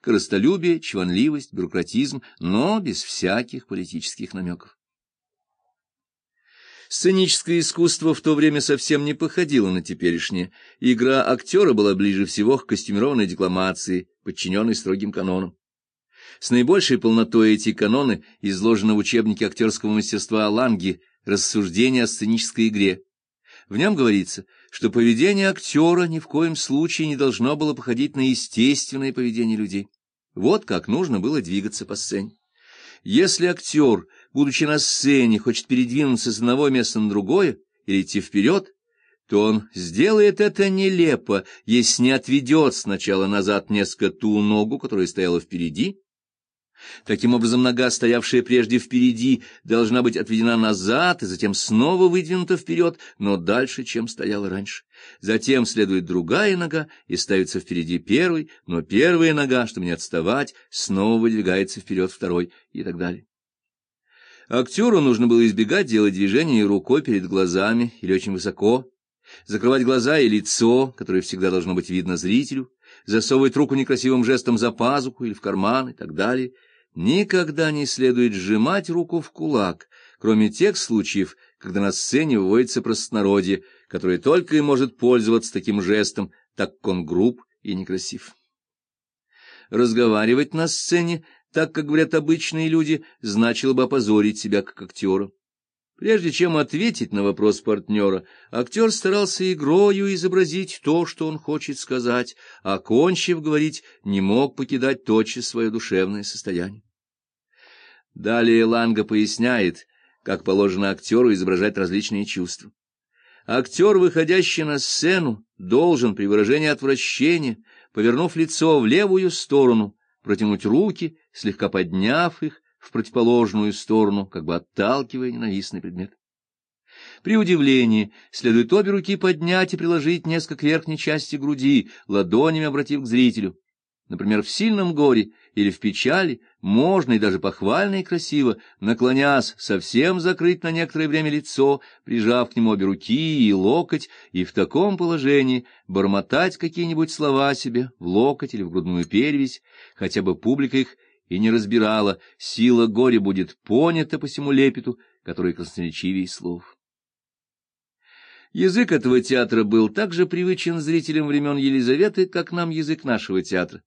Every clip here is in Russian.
коростолюбие, чванливость, бюрократизм, но без всяких политических намеков. Сценическое искусство в то время совсем не походило на теперешнее. Игра актера была ближе всего к костюмированной декламации, подчиненной строгим канонам. С наибольшей полнотой эти каноны изложены в учебнике актерского мастерства Ланги «Рассуждение о сценической игре». В нем говорится, что поведение актера ни в коем случае не должно было походить на естественное поведение людей. Вот как нужно было двигаться по сцене. Если актер, будучи на сцене, хочет передвинуться с одного места на другое или идти вперед, то он сделает это нелепо, если не отведет сначала назад несколько ту ногу, которая стояла впереди, Таким образом, нога, стоявшая прежде впереди, должна быть отведена назад и затем снова выдвинута вперед, но дальше, чем стояла раньше. Затем следует другая нога и ставится впереди первой, но первая нога, чтобы не отставать, снова выдвигается вперед второй и так далее. Актеру нужно было избегать делать движения рукой перед глазами или очень высоко, закрывать глаза и лицо, которое всегда должно быть видно зрителю, засовывать руку некрасивым жестом за пазуху или в карман и так далее — Никогда не следует сжимать руку в кулак, кроме тех случаев, когда на сцене выводится простонародье, которое только и может пользоваться таким жестом, так как он груб и некрасив. Разговаривать на сцене, так как говорят обычные люди, значило бы опозорить себя как актера. Прежде чем ответить на вопрос партнера, актер старался игрою изобразить то, что он хочет сказать, а, кончив говорить, не мог покидать тотчас свое душевное состояние. Далее Ланга поясняет, как положено актеру изображать различные чувства. Актер, выходящий на сцену, должен при выражении отвращения, повернув лицо в левую сторону, протянуть руки, слегка подняв их, в противоположную сторону, как бы отталкивая ненавистный предмет. При удивлении следует обе руки поднять и приложить несколько верхней части груди, ладонями обратив к зрителю. Например, в сильном горе или в печали можно и даже похвально и красиво, наклонясь, совсем закрыть на некоторое время лицо, прижав к нему обе руки и локоть, и в таком положении бормотать какие-нибудь слова себе в локоть или в грудную перевязь, хотя бы публика их и не разбирала, сила горя будет понята по всему лепету, который красноречивее слов. Язык этого театра был так же привычен зрителям времен Елизаветы, как нам язык нашего театра.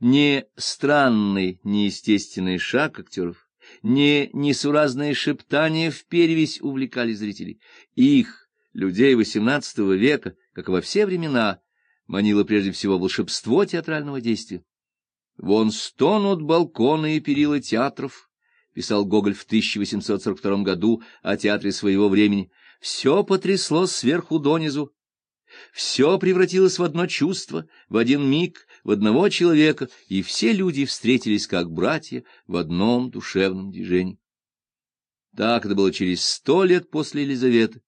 Не странный, неестественный шаг актеров, не несуразные шептания в перевесь увлекали зрителей. Их, людей XVIII века, как во все времена, манило прежде всего волшебство театрального действия. Вон стонут балконы и перила театров, писал Гоголь в 1842 году о театре своего времени. Все потрясло сверху донизу. Все превратилось в одно чувство, в один миг, в одного человека, и все люди встретились как братья в одном душевном движении. Так это было через сто лет после Елизаветы,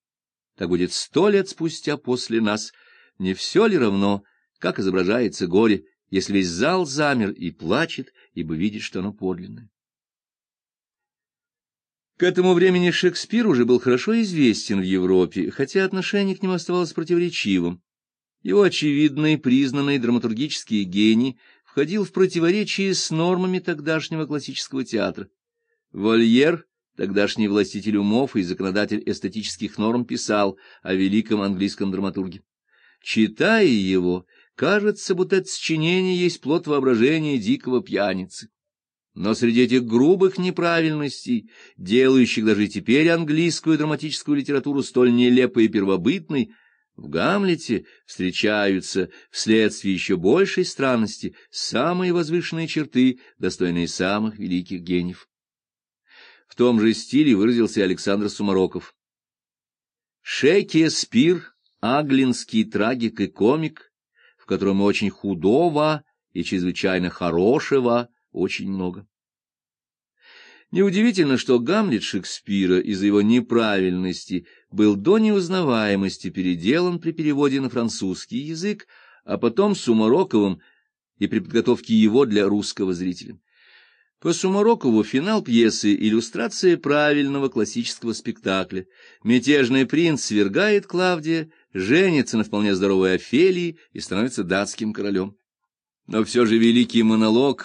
так будет сто лет спустя после нас. Не все ли равно, как изображается горе, если весь зал замер и плачет, ибо видит, что оно подлинное. К этому времени Шекспир уже был хорошо известен в Европе, хотя отношение к нему оставалось противоречивым. Его очевидный, признанный драматургический гений входил в противоречие с нормами тогдашнего классического театра. Вольер, тогдашний властитель умов и законодатель эстетических норм, писал о великом английском драматурге. Читая его, Кажется, будто это сочинение есть плод воображения дикого пьяницы. Но среди этих грубых неправильностей, делающих даже теперь английскую драматическую литературу столь нелепой и первобытной, в Гамлете встречаются вследствие еще большей странности самые возвышенные черты, достойные самых великих гениев. В том же стиле выразился Александр Сумароков. Шекспир, аглинский трагик и комик, в котором очень худого и чрезвычайно хорошего очень много. Неудивительно, что Гамлет Шекспира из-за его неправильности был до неузнаваемости переделан при переводе на французский язык, а потом Сумароковым и при подготовке его для русского зрителя. По Сумарокову финал пьесы — иллюстрация правильного классического спектакля. Мятежный принц свергает Клавдия, женится на вполне здоровой Офелии и становится датским королем. Но все же великий монолог